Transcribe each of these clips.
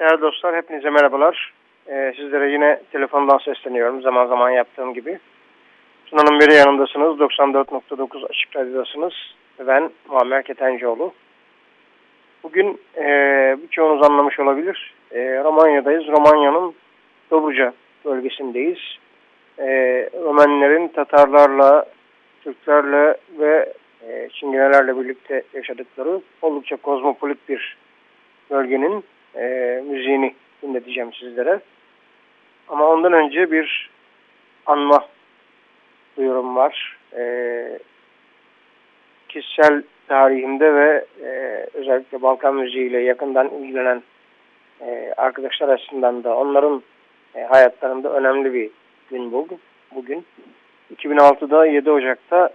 Hepinize merhabalar. Ee, sizlere yine telefondan sesleniyorum zaman zaman yaptığım gibi. Sunan'ın beri yanındasınız. 94.9 Açık Radyo'dasınız. Ben Muammer Ketencoğlu. Bugün e, birçoğunuz anlamış olabilir. E, Romanya'dayız. Romanya'nın Dobruca bölgesindeyiz. E, Romenlerin Tatarlarla, Türklerle ve e, Çingenelerle birlikte yaşadıkları oldukça kozmopolit bir bölgenin e, müziğini dinleteceğim sizlere. Ama ondan önce bir anma duyurum var. Ee, kişisel tarihimde ve e, özellikle Balkan müziğiyle yakından ilgilenen e, arkadaşlar açısından da onların e, hayatlarında önemli bir gün bugün. bugün. 2006'da 7 Ocak'ta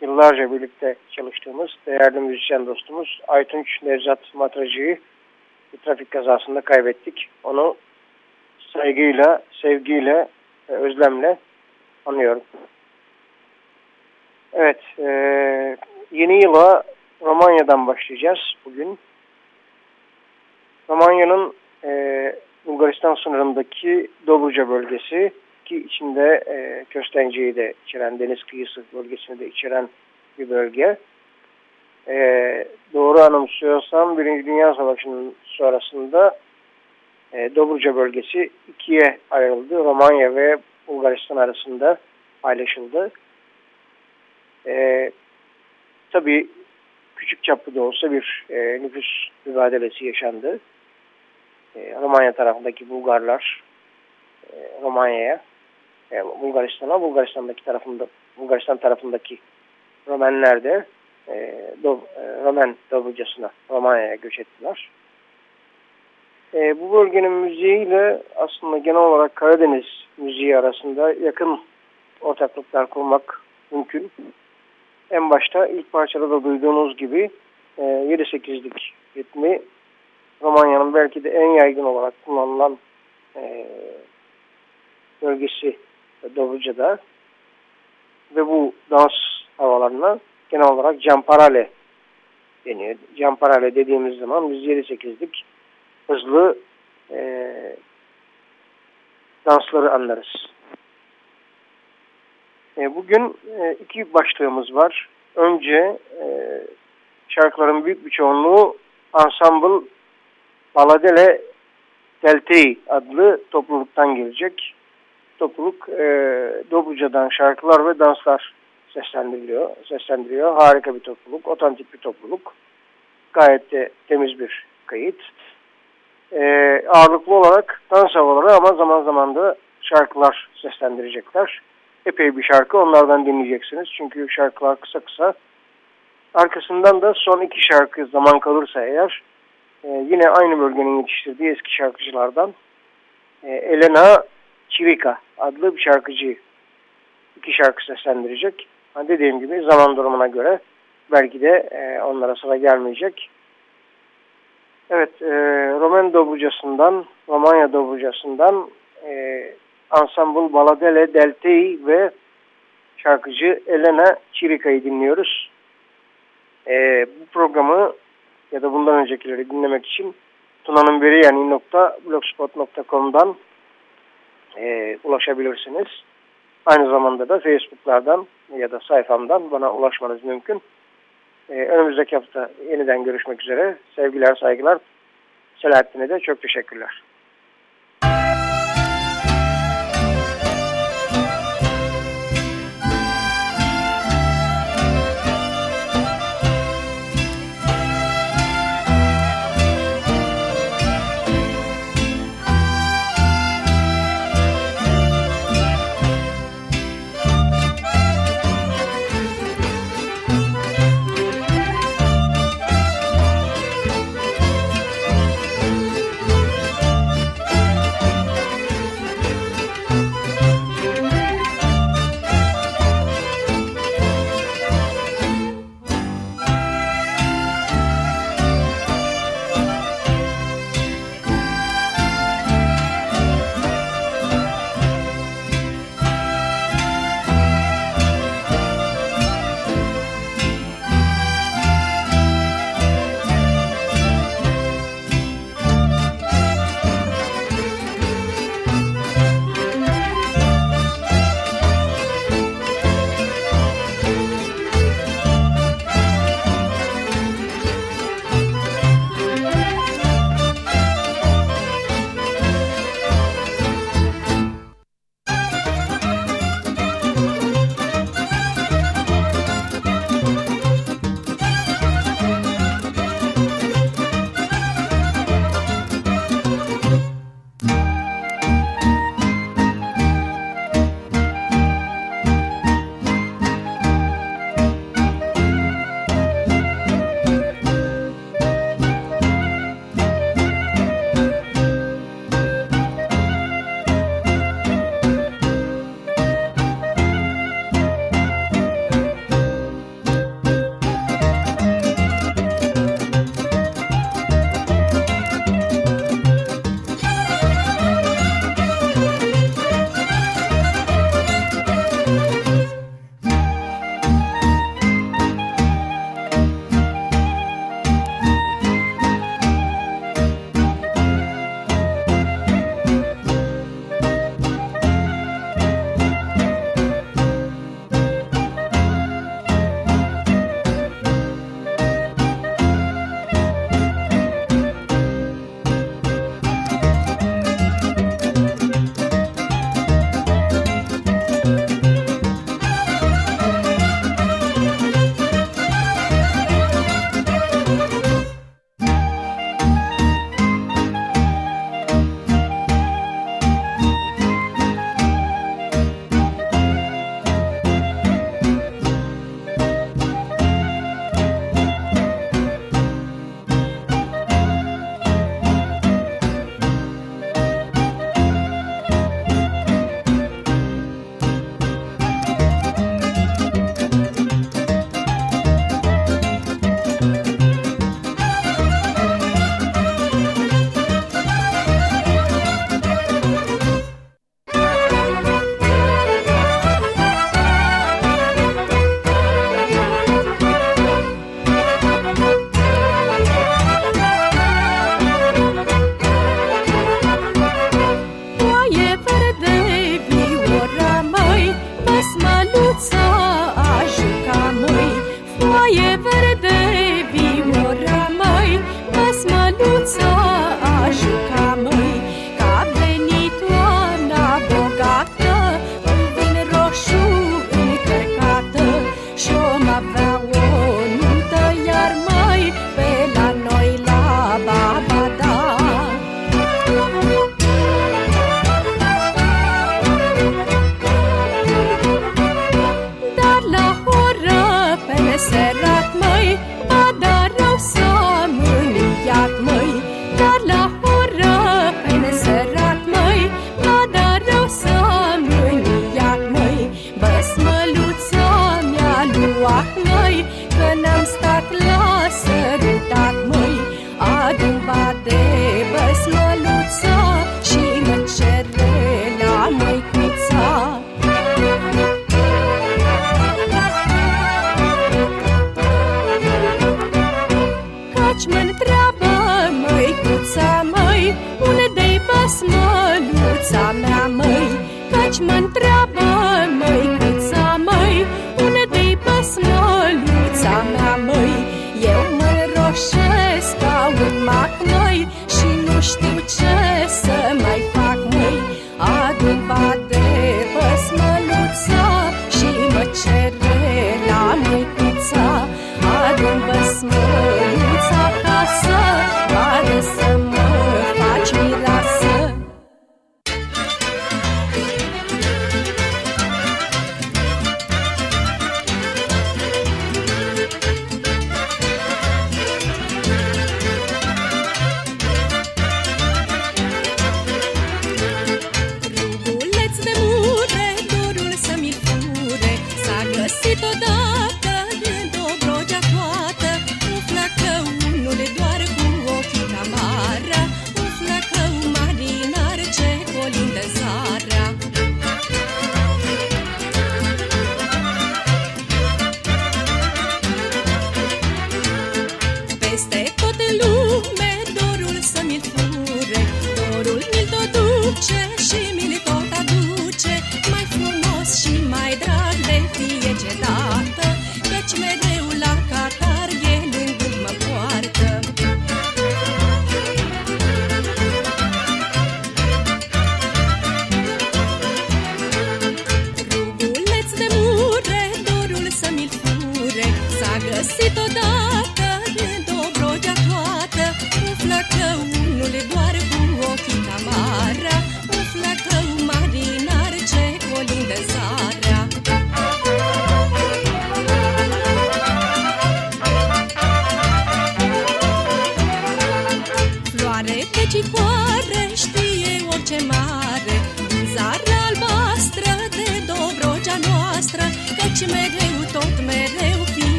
yıllarca birlikte çalıştığımız değerli müzisyen dostumuz Aytunç Nevzat Matracı'yı bir trafik kazasında kaybettik. Onu saygıyla, sevgiyle, özlemle anıyorum. Evet, e, yeni yıla Romanya'dan başlayacağız bugün. Romanya'nın e, Bulgaristan sınırındaki Dobruca bölgesi ki içinde e, Köstence'yi de içeren, deniz kıyısı bölgesini de içeren bir bölge e, doğru anımsıyorsam Birinci Dünya Savaşı'nın sonrasında e, Dobruca bölgesi ikiye ayrıldı. Romanya ve Bulgaristan arasında paylaşıldı. E, tabii küçük çaplı da olsa bir e, nüfus mübadelesi yaşandı. E, Romanya tarafındaki Bulgarlar e, Romanya'ya, e, Bulgaristan'a, Bulgaristan'daki tarafında, Bulgaristan tarafındaki Romenler de e, Do, e, Romen Dobrucası'na, Romanya'ya göç ettiler. E, bu bölgenin müziğiyle aslında genel olarak Karadeniz müziği arasında yakın ortaklıklar kurmak mümkün. En başta ilk parçada da duyduğunuz gibi e, 7-8'lik ritmi Romanya'nın belki de en yaygın olarak kullanılan e, bölgesi Dobruca'da ve bu dans havalarına genel olarak camparale deniyor. Camparale dediğimiz zaman biz 7-8'lik hızlı e, dansları anlarız. E, bugün e, iki başlığımız var. Önce e, şarkıların büyük bir çoğunluğu Ensemble Baladele Deltei adlı topluluktan gelecek. Topluluk e, Dobruca'dan şarkılar ve danslar seslendiriliyor. seslendiriyor. Harika bir topluluk, otantik bir topluluk. Gayet de temiz bir kayıt. E, ağırlıklı olarak dans havaları ama zaman zaman da şarkılar seslendirecekler. Epey bir şarkı onlardan dinleyeceksiniz. Çünkü şarkılar kısa kısa. Arkasından da son iki şarkı zaman kalırsa eğer e, yine aynı bölgenin yetiştirdiği eski şarkıcılardan e, Elena Çivika adlı bir şarkıcı iki şarkı seslendirecek. Dediğim gibi zaman durumuna göre belki de e, onlara sıra gelmeyecek. Evet, e, Roman Dobrucası'ndan, Romanya Dobrucası'ndan e, Ensemble Baladele Deltei ve şarkıcı Elena Çirika'yı dinliyoruz. E, bu programı ya da bundan öncekileri dinlemek için tunanınberiyani.blogspot.com'dan e, ulaşabilirsiniz. Aynı zamanda da Facebook'lardan ya da sayfamdan bana ulaşmanız mümkün. E, önümüzdeki hafta yeniden görüşmek üzere. Sevgiler, saygılar. Selahattin'e de çok teşekkürler.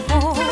vor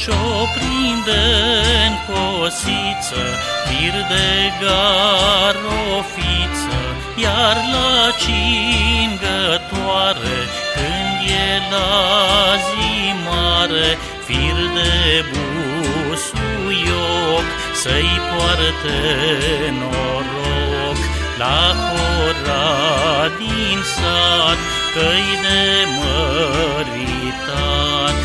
și-o prinde în cosiță, fir de garofiță, iar la cingătoare, când e la zi mare, fir de busuioc, să-i poarte noroc. La hora din sat, căi de măritat,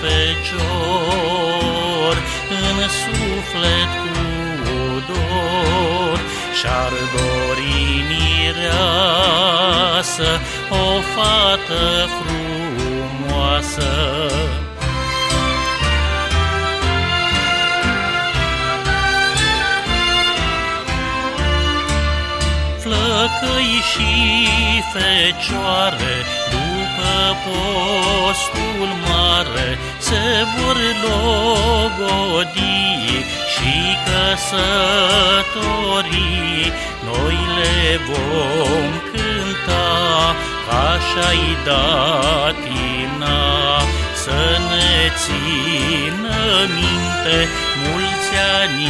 fecior, în suflet cu dor, și-ar dori mireasă, o fată frumoasă. Flăcăi și fecioare, postul mare se vor logodi și căsătorii noi le vom cânta așa și-ai datina să ne țină minte mulți ani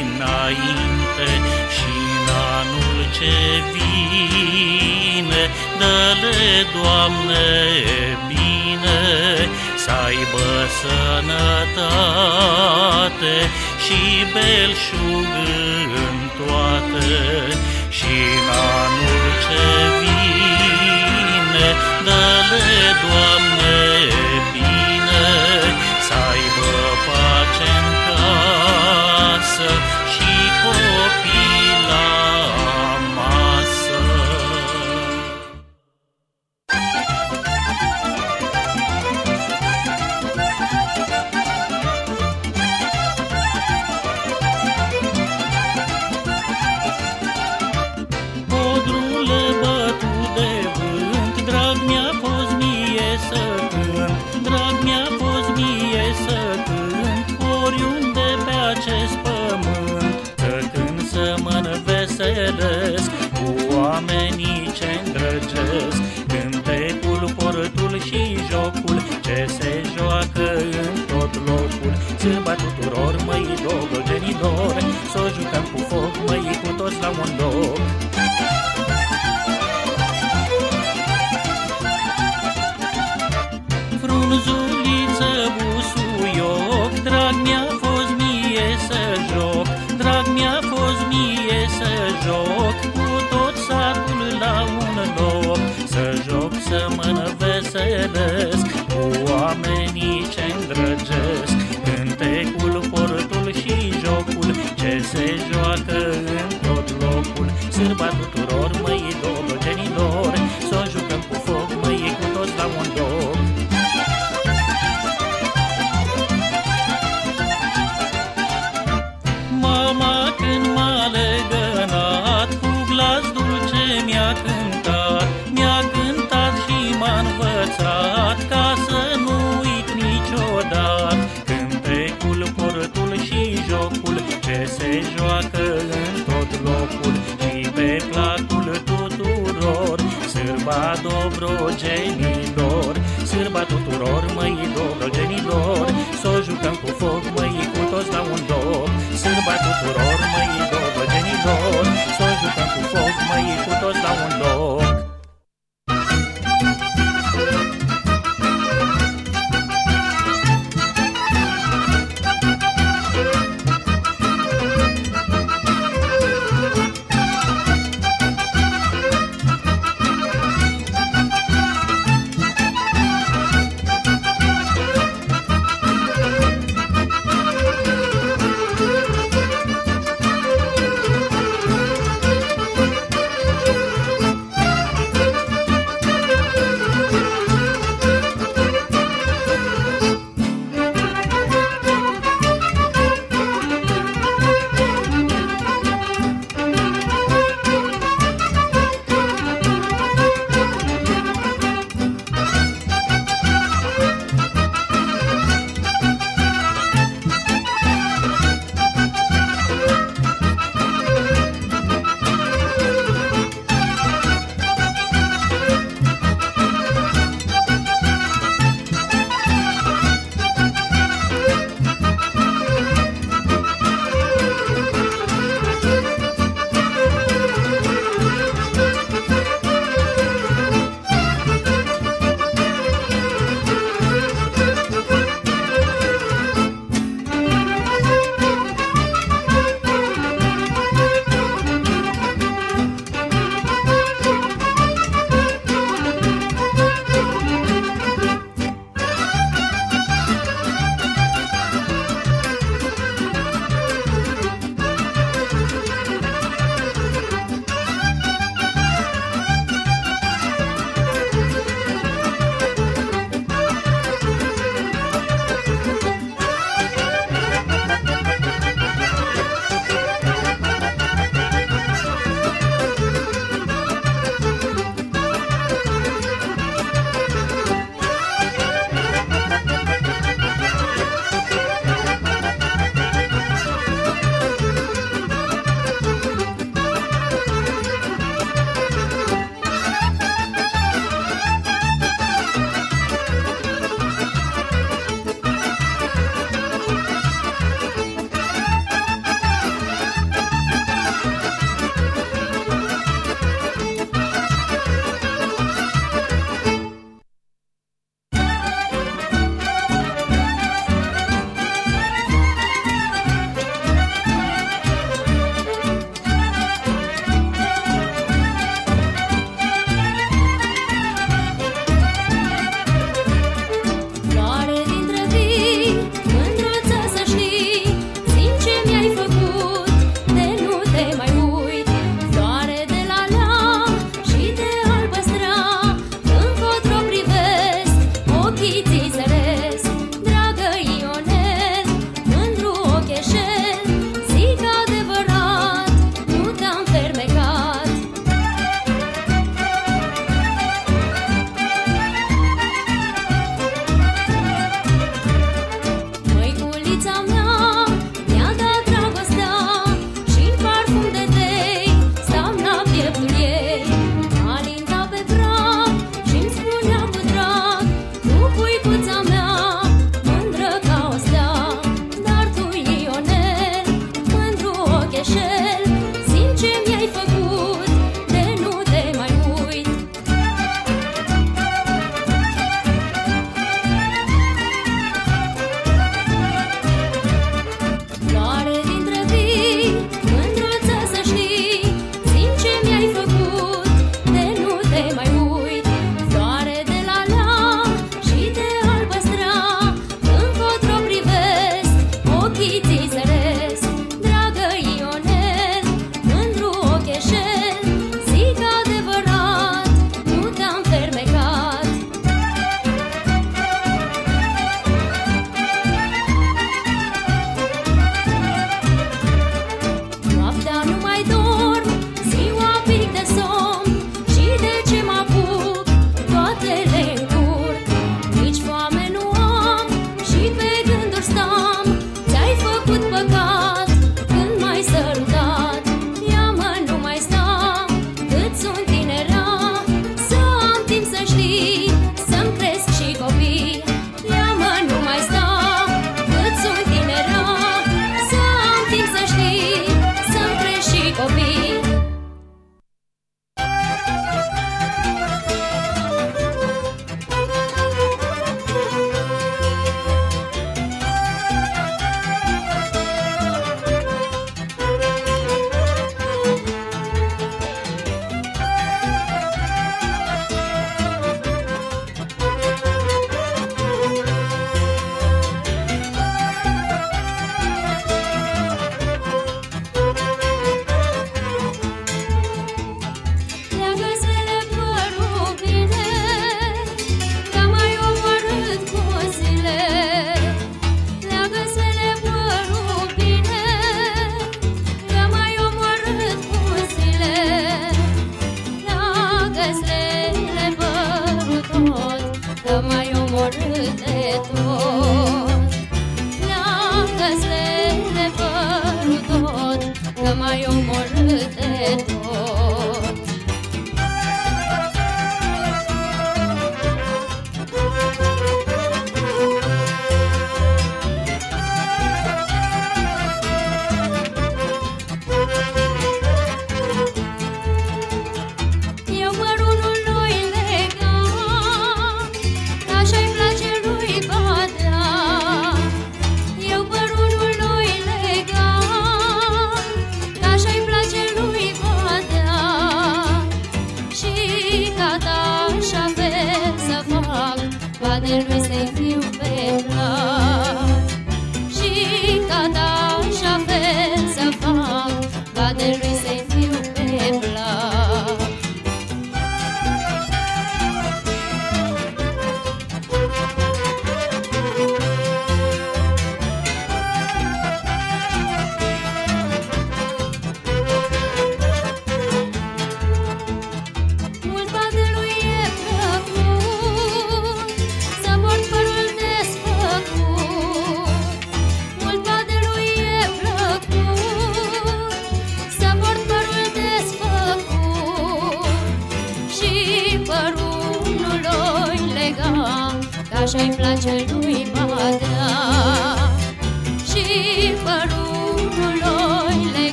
înainte și în anul ce vine pâine, dă-le, Doamne, bine, să aibă sănătate și belșug în toate și în anul ce vine, dă-le, Doamne, se joacă în tot locul și pe placul tuturor, sârba dobrogenilor, sârba tuturor măilor.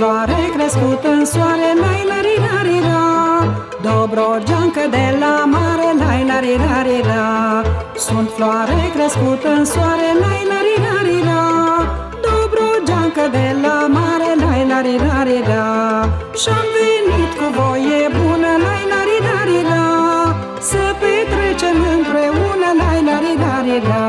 Floare crescută în soare, lai la ri ra ri ra Dobrogeancă de la mare, lai la ri ra ri ra Sunt floare crescută în soare, lai la ri ra ri ra Dobrogeancă de la mare, lai la ri ra ri ra Și-am venit cu voie bună, lai la ri ra ri ra Să petrecem împreună, lai la ri ra ri ra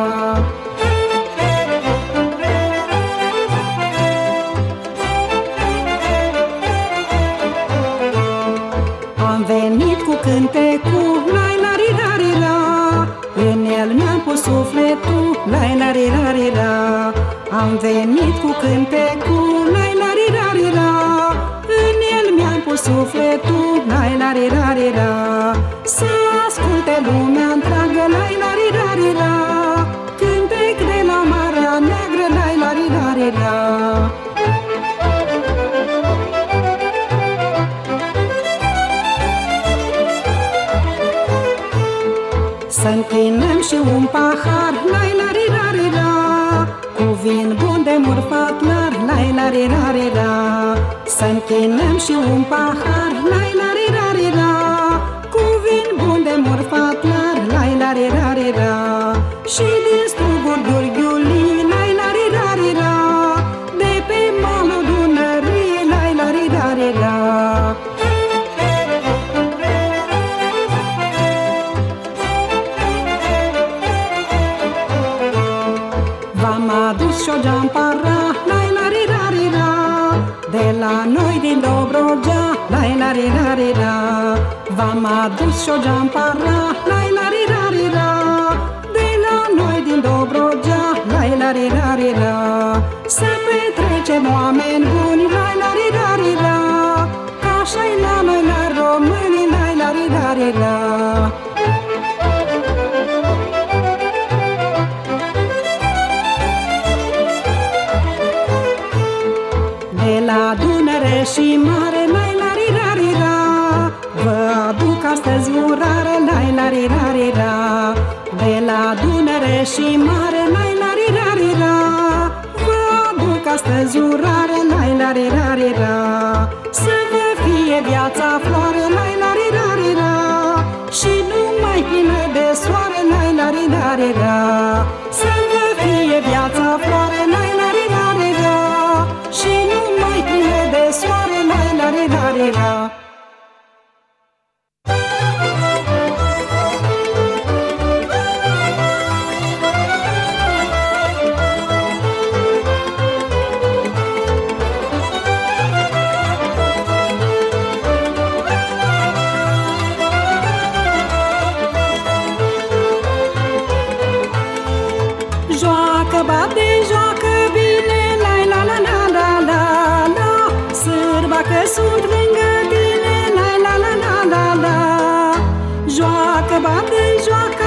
Am venit cu cântecul, lai la ri ra ri ra. În el mi-am pus sufletul, la re la re la Să închinăm și un pahar, la la re la Cu vin bun de morfat clar, la la re la re la Și din struguri gurghiulii, la la re la re la De pe malul Dunării, Lai, la re la la Am adus și o geampara lai la ri ra ri ra V-am adus și o geampara, lai la ri ra ri ra De la noi din Dobrogea, lai la ri ra ri ra Să petrecem oameni buni, lai la ri ra ri ra Ca așa la noi la români, lai la ri ra ri ra De la Dunăre și mare, și mare, lai la ri ra ri ra. Vă aduc astăzi urare, lai la ri ra ri ra Sârba că sunt lângă tine, la la la la la la. Joacă, bate, joacă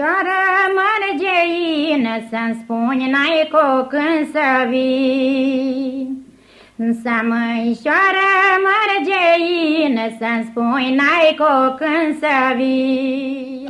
Domnișoară mărgeină, să-mi spuni n-ai când să vii. Să măișoară mărgeină, să-mi spui n-ai când să vii.